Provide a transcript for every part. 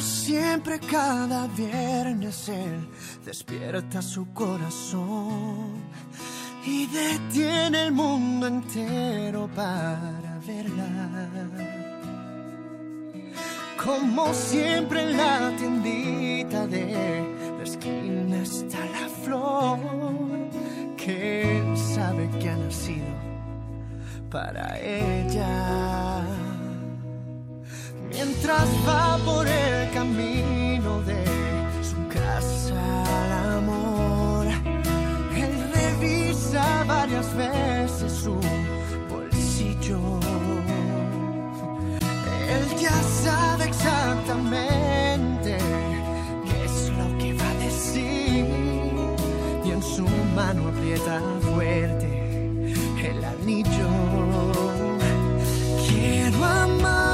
Siempre cada viernes él despierta su corazón y detiene el mundo entero para verla. Como siempre en la tiendita de la esquina está la flor que él sabe que ha nacido para ella. Varias veces su bolsillo. Él ya sabe exactamente qué es lo que va a decir y en su mano aprieta fuerte el anillo. Quiero amarte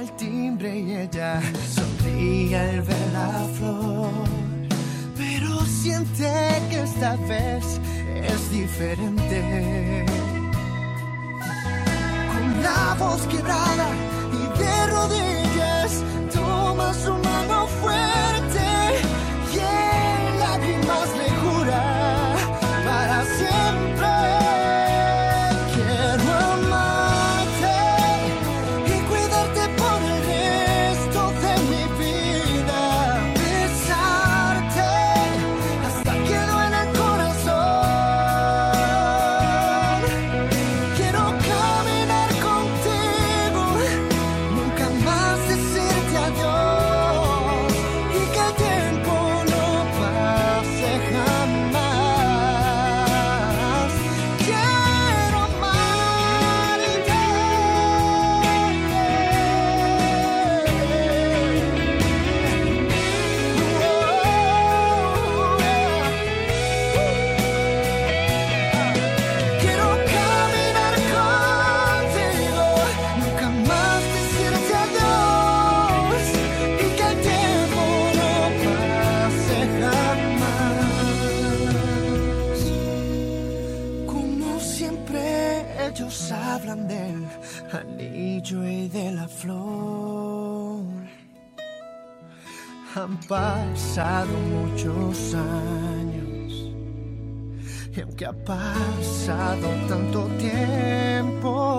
el timbre y ella sonríe al ver la flor, pero siente que esta vez es diferente. Con la voz quebrada anillo y de la flor. Han pasado muchos años. Y aunque ha pasado tanto tiempo,